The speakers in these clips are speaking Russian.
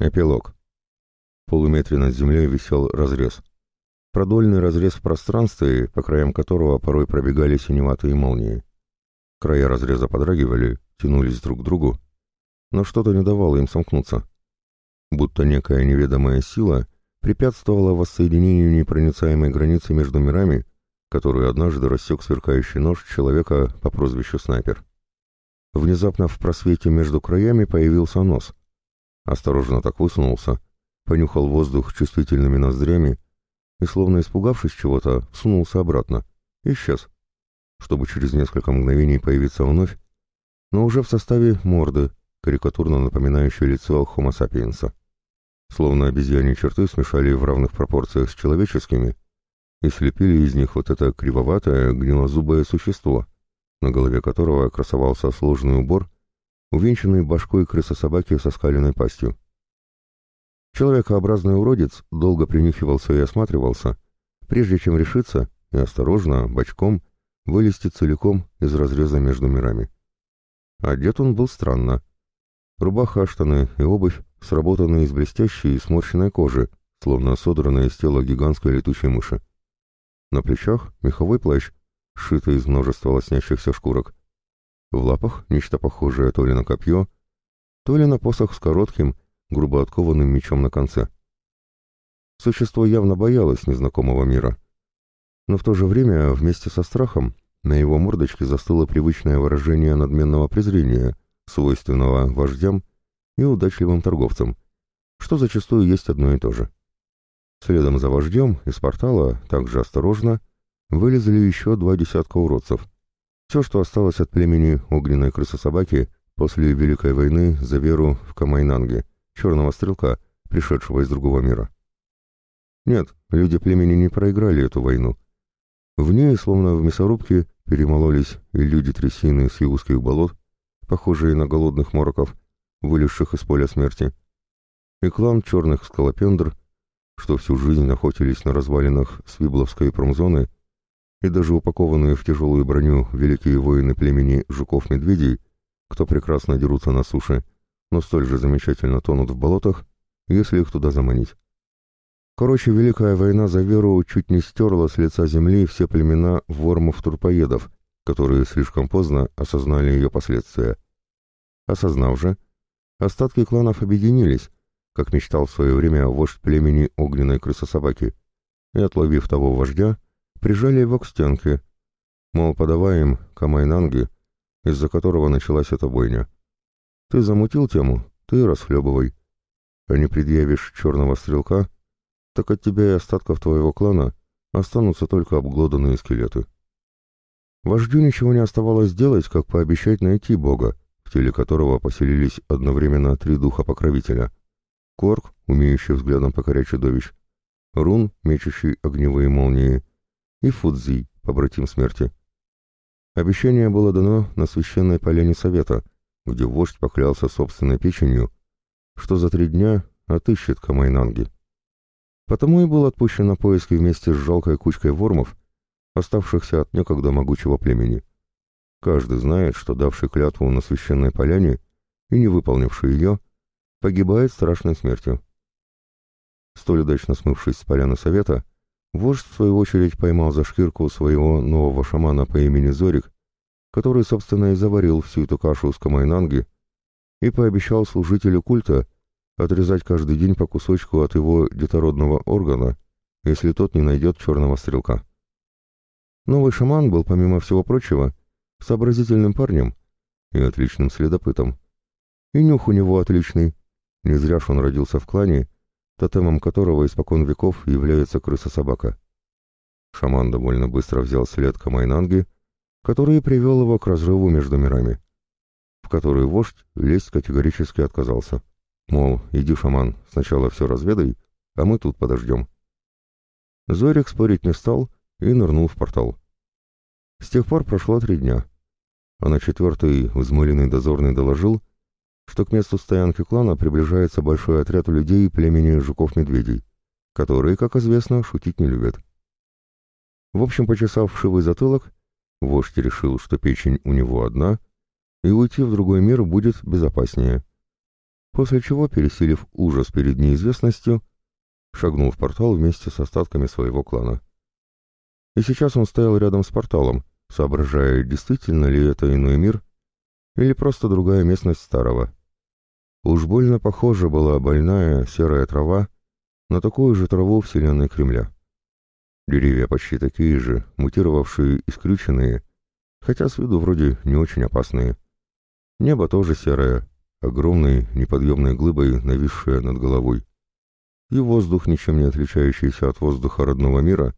Эпилог. В полуметре над землей висел разрез. Продольный разрез в пространстве, по краям которого порой пробегали синеватые молнии. Края разреза подрагивали, тянулись друг к другу, но что-то не давало им сомкнуться. Будто некая неведомая сила препятствовала воссоединению непроницаемой границы между мирами, которую однажды рассек сверкающий нож человека по прозвищу Снайпер. Внезапно в просвете между краями появился нос — осторожно так высунулся, понюхал воздух чувствительными ноздрями и, словно испугавшись чего-то, сунулся обратно. Исчез. Чтобы через несколько мгновений появиться вновь, но уже в составе морды, карикатурно напоминающей лицо Homo sapiens. Словно обезьяне черты смешали в равных пропорциях с человеческими и слепили из них вот это кривоватое, гнилозубое существо, на голове которого красовался сложный убор увенчанный башкой крысособаки со скаленной пастью. Человекообразный уродец долго принюхивался и осматривался, прежде чем решиться и осторожно, бочком, вылезти целиком из разреза между мирами. Одет он был странно. Рубаха, штаны и обувь сработаны из блестящей и сморщенной кожи, словно содранные из тела гигантской летучей мыши. На плечах меховой плащ, сшитый из множества лоснящихся шкурок, в лапах нечто похожее то ли на копье, то ли на посох с коротким, грубо откованным мечом на конце. Существо явно боялось незнакомого мира. Но в то же время, вместе со страхом, на его мордочке застыло привычное выражение надменного презрения, свойственного вождям и удачливым торговцам, что зачастую есть одно и то же. Следом за вождем из портала, также осторожно, вылезли еще два десятка уродцев — все, что осталось от племени огненной крысы-собаки после Великой войны за веру в Камайнанге, черного стрелка, пришедшего из другого мира. Нет, люди племени не проиграли эту войну. В ней, словно в мясорубке, перемололись и люди трясины с югуских болот, похожие на голодных мороков, вылезших из поля смерти, и клан черных скалопендр, что всю жизнь охотились на развалинах Свибловской промзоны и даже упакованные в тяжелую броню великие воины племени жуков-медведей, кто прекрасно дерутся на суше, но столь же замечательно тонут в болотах, если их туда заманить. Короче, Великая война за веру чуть не стерла с лица земли все племена вормов-турпоедов, которые слишком поздно осознали ее последствия. Осознав же, остатки кланов объединились, как мечтал в свое время вождь племени огненной крысособаки, и, отловив того вождя, прижали его к стенке, мол, подавай им Камайнанги, из-за которого началась эта бойня. Ты замутил тему, ты расхлебывай. А не предъявишь черного стрелка, так от тебя и остатков твоего клана останутся только обглоданные скелеты. Вождю ничего не оставалось делать, как пообещать найти бога, в теле которого поселились одновременно три духа-покровителя. Корк, умеющий взглядом покорять чудовищ, Рун, мечущий огневые молнии, и Фудзий, побратим смерти. Обещание было дано на священной поляне совета, где вождь поклялся собственной печенью, что за три дня отыщет Камайнанги. Потому и был отпущен на поиски вместе с жалкой кучкой вормов, оставшихся от некогда могучего племени. Каждый знает, что давший клятву на священной поляне и не выполнивший ее, погибает страшной смертью. Столь удачно смывшись с поляны совета, Вождь, в свою очередь, поймал за шкирку своего нового шамана по имени Зорик, который, собственно, и заварил всю эту кашу с Камайнанги, и пообещал служителю культа отрезать каждый день по кусочку от его детородного органа, если тот не найдет черного стрелка. Новый шаман был, помимо всего прочего, сообразительным парнем и отличным следопытом. И нюх у него отличный. Не зря ж он родился в клане тотемом которого испокон веков является крыса-собака. Шаман довольно быстро взял след Камайнанги, который привел его к разрыву между мирами, в который вождь лезть категорически отказался. Мол, иди, шаман, сначала все разведай, а мы тут подождем. Зорик спорить не стал и нырнул в портал. С тех пор прошло три дня, а на четвертый взмыленный дозорный доложил, что к месту стоянки клана приближается большой отряд людей племени жуков-медведей, которые, как известно, шутить не любят. В общем, почесав шивый затылок, вождь решил, что печень у него одна, и уйти в другой мир будет безопаснее. После чего, пересилив ужас перед неизвестностью, шагнул в портал вместе с остатками своего клана. И сейчас он стоял рядом с порталом, соображая, действительно ли это иной мир или просто другая местность старого. Уж больно похожа была больная серая трава на такую же траву вселенной Кремля. Деревья почти такие же, мутировавшие, исключенные, хотя с виду вроде не очень опасные. Небо тоже серое, огромной неподъемной глыбой, нависшее над головой. И воздух, ничем не отличающийся от воздуха родного мира,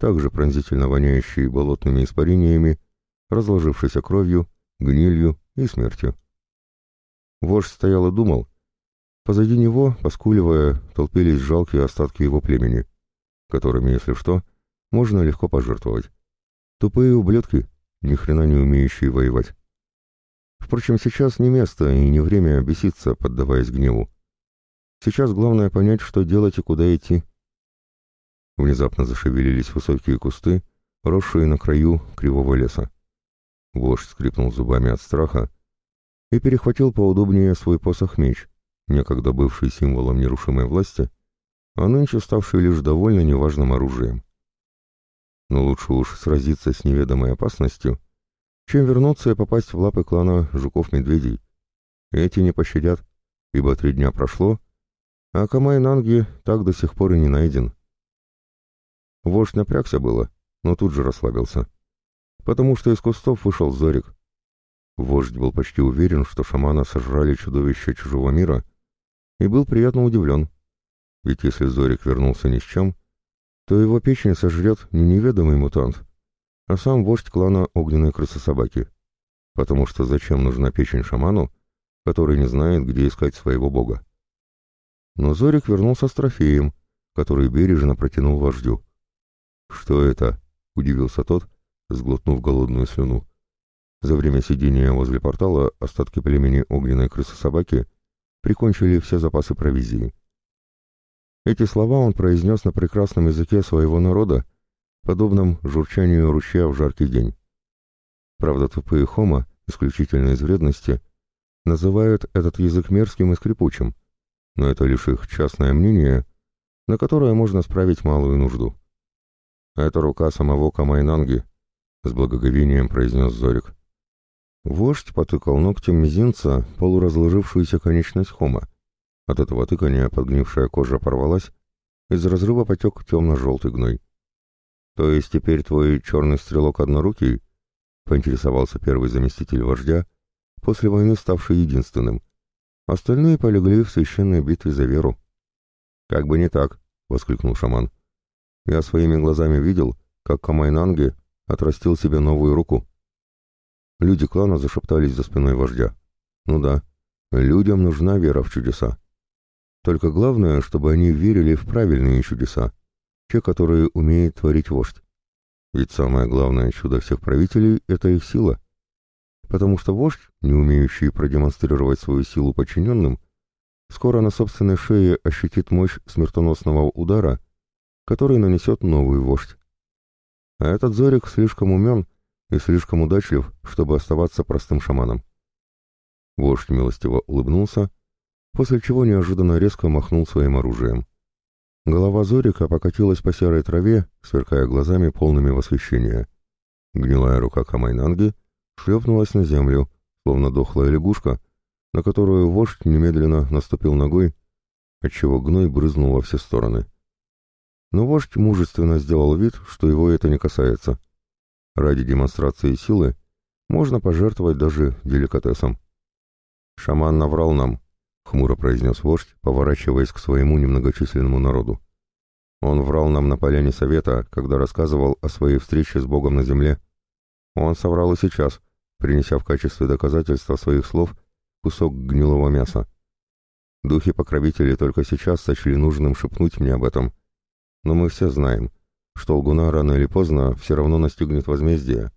также пронзительно воняющий болотными испарениями, разложившийся кровью, гнилью и смертью. Вождь стоял и думал. Позади него, поскуливая, толпились жалкие остатки его племени, которыми, если что, можно легко пожертвовать. Тупые ублюдки, ни хрена не умеющие воевать. Впрочем, сейчас не место и не время беситься, поддаваясь гневу. Сейчас главное понять, что делать и куда идти. Внезапно зашевелились высокие кусты, росшие на краю кривого леса. Вождь скрипнул зубами от страха, и перехватил поудобнее свой посох меч, некогда бывший символом нерушимой власти, а нынче ставший лишь довольно неважным оружием. Но лучше уж сразиться с неведомой опасностью, чем вернуться и попасть в лапы клана жуков-медведей. Эти не пощадят, ибо три дня прошло, а Камай Нанги так до сих пор и не найден. Вождь напрягся было, но тут же расслабился, потому что из кустов вышел Зорик, Вождь был почти уверен, что шамана сожрали чудовище чужого мира, и был приятно удивлен. Ведь если Зорик вернулся ни с чем, то его печень сожрет не неведомый мутант, а сам вождь клана огненной крысы-собаки. Потому что зачем нужна печень шаману, который не знает, где искать своего бога? Но Зорик вернулся с трофеем, который бережно протянул вождю. «Что это?» — удивился тот, сглотнув голодную слюну. За время сидения возле портала остатки племени огненной крысы-собаки прикончили все запасы провизии. Эти слова он произнес на прекрасном языке своего народа, подобном журчанию ручья в жаркий день. Правда, тупые хома, исключительно из вредности, называют этот язык мерзким и скрипучим, но это лишь их частное мнение, на которое можно справить малую нужду. «Это рука самого Камайнанги», — с благоговением произнес Зорик. Вождь потыкал ногтем мизинца полуразложившуюся конечность хома. От этого тыкания подгнившая кожа порвалась, из разрыва потек темно-желтый гной. «То есть теперь твой черный стрелок однорукий?» — поинтересовался первый заместитель вождя, после войны ставший единственным. Остальные полегли в священной битве за веру. «Как бы не так», — воскликнул шаман. «Я своими глазами видел, как Камайнанги отрастил себе новую руку». Люди клана зашептались за спиной вождя. Ну да, людям нужна вера в чудеса. Только главное, чтобы они верили в правильные чудеса, те, которые умеет творить вождь. Ведь самое главное чудо всех правителей — это их сила. Потому что вождь, не умеющий продемонстрировать свою силу подчиненным, скоро на собственной шее ощутит мощь смертоносного удара, который нанесет новый вождь. А этот Зорик слишком умен, и слишком удачлив, чтобы оставаться простым шаманом. Вождь милостиво улыбнулся, после чего неожиданно резко махнул своим оружием. Голова Зорика покатилась по серой траве, сверкая глазами полными восхищения. Гнилая рука Камайнанги шлепнулась на землю, словно дохлая лягушка, на которую вождь немедленно наступил ногой, отчего гной брызнул во все стороны. Но вождь мужественно сделал вид, что его это не касается — Ради демонстрации силы можно пожертвовать даже деликатесом. «Шаман наврал нам», — хмуро произнес вождь, поворачиваясь к своему немногочисленному народу. «Он врал нам на поляне совета, когда рассказывал о своей встрече с Богом на земле. Он соврал и сейчас, принеся в качестве доказательства своих слов кусок гнилого мяса. Духи-покровители только сейчас сочли нужным шепнуть мне об этом. Но мы все знаем — что лгуна рано или поздно все равно настигнет возмездие.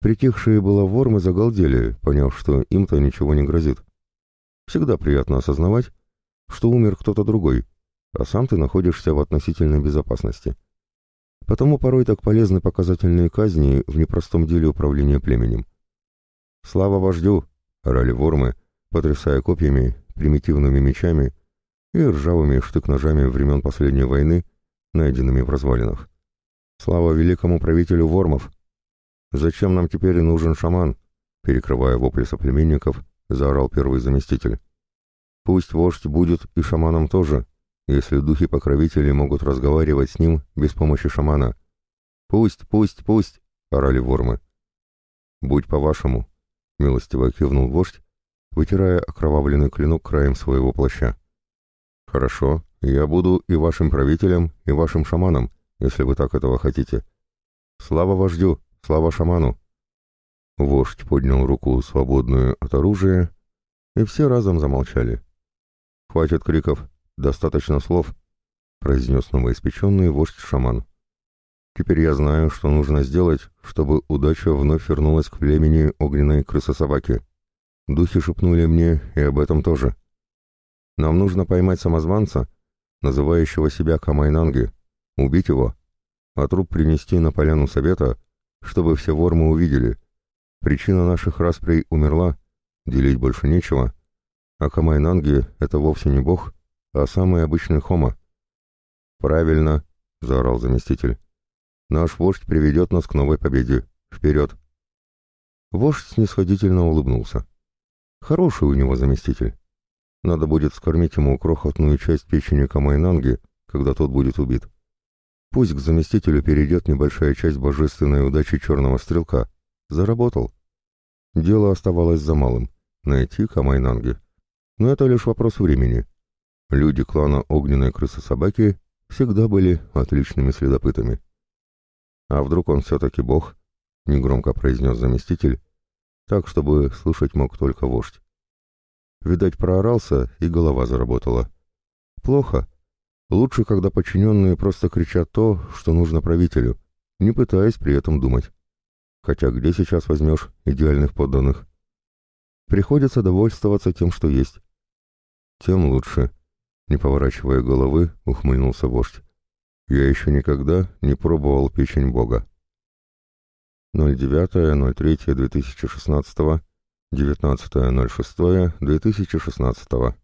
Притихшие было вормы загалдели, поняв, что им-то ничего не грозит. Всегда приятно осознавать, что умер кто-то другой, а сам ты находишься в относительной безопасности. Потому порой так полезны показательные казни в непростом деле управления племенем. «Слава вождю!» — орали вормы, потрясая копьями, примитивными мечами и ржавыми штык-ножами времен последней войны — найденными в развалинах. Слава великому правителю Вормов! Зачем нам теперь нужен шаман? Перекрывая вопли соплеменников, заорал первый заместитель. Пусть вождь будет и шаманом тоже, если духи покровителей могут разговаривать с ним без помощи шамана. Пусть, пусть, пусть! орали вормы. Будь по-вашему, милостиво кивнул вождь, вытирая окровавленный клинок краем своего плаща. «Хорошо», я буду и вашим правителем, и вашим шаманом, если вы так этого хотите. Слава вождю, слава шаману!» Вождь поднял руку, свободную от оружия, и все разом замолчали. «Хватит криков, достаточно слов», — произнес новоиспеченный вождь-шаман. «Теперь я знаю, что нужно сделать, чтобы удача вновь вернулась к племени огненной крысы-собаки. Духи шепнули мне и об этом тоже. Нам нужно поймать самозванца, называющего себя Камайнанги, убить его, а труп принести на поляну совета, чтобы все вормы увидели. Причина наших распрей умерла, делить больше нечего, а Камайнанги — это вовсе не бог, а самый обычный хома. «Правильно», — заорал заместитель. «Наш вождь приведет нас к новой победе. Вперед!» Вождь снисходительно улыбнулся. Хороший у него заместитель. Надо будет скормить ему крохотную часть печени Камайнанги, когда тот будет убит. Пусть к заместителю перейдет небольшая часть божественной удачи черного стрелка. Заработал. Дело оставалось за малым — найти Камайнанги. Но это лишь вопрос времени. Люди клана Огненной Крысы-Собаки всегда были отличными следопытами. «А вдруг он все-таки бог?» — негромко произнес заместитель, так, чтобы слышать мог только вождь. Видать, проорался, и голова заработала. Плохо. Лучше, когда подчиненные просто кричат то, что нужно правителю, не пытаясь при этом думать. Хотя где сейчас возьмешь идеальных подданных? Приходится довольствоваться тем, что есть. Тем лучше. Не поворачивая головы, ухмыльнулся вождь. Я еще никогда не пробовал печень бога. 09.03.2016 19.06.2016